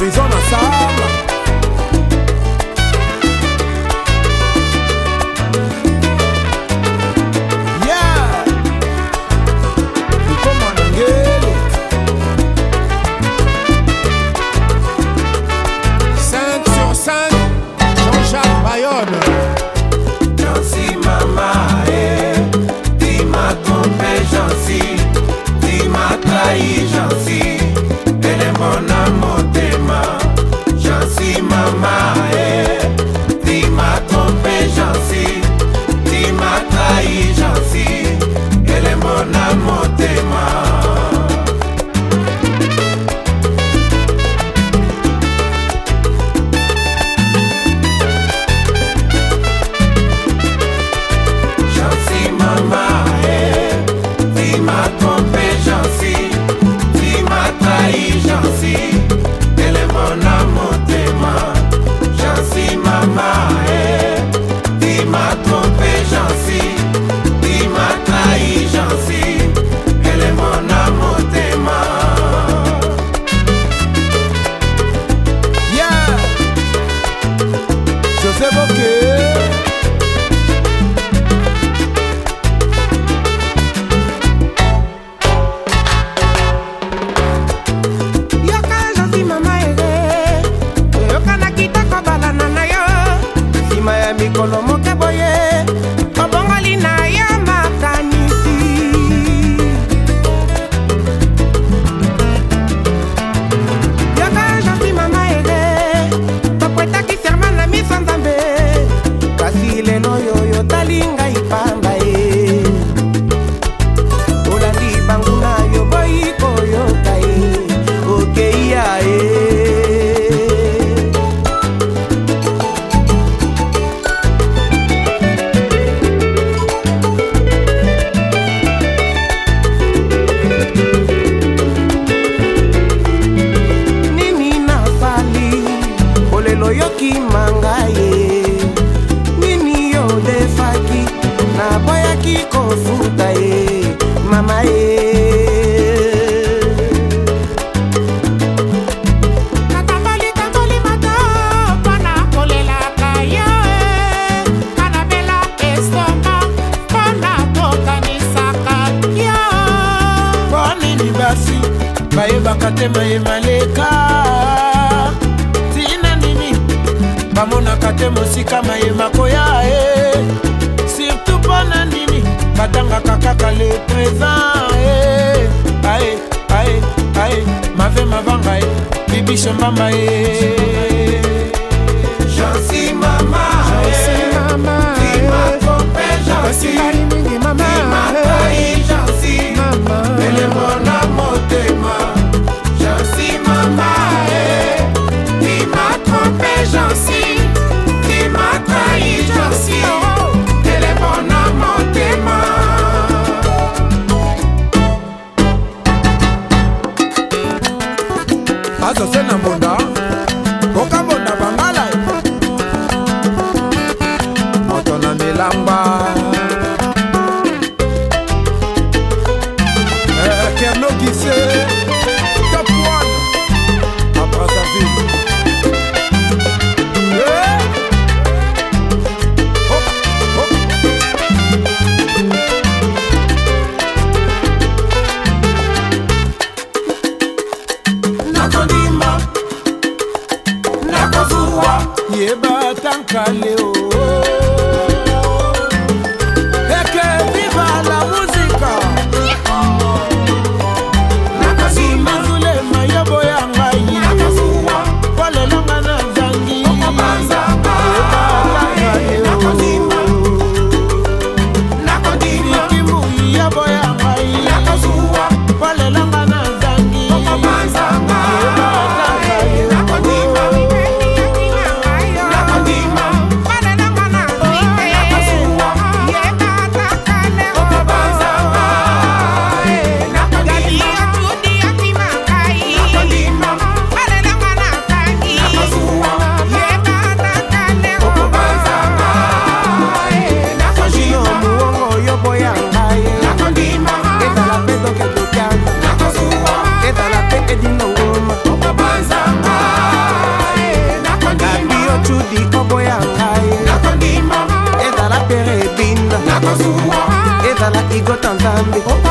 Arizona side. bayebaka te mayema leka tina nini bamonaka te mosika mayema koya e surtout mpo na nini batangaka kaka leka azose na mbunda you. ¡Gracias!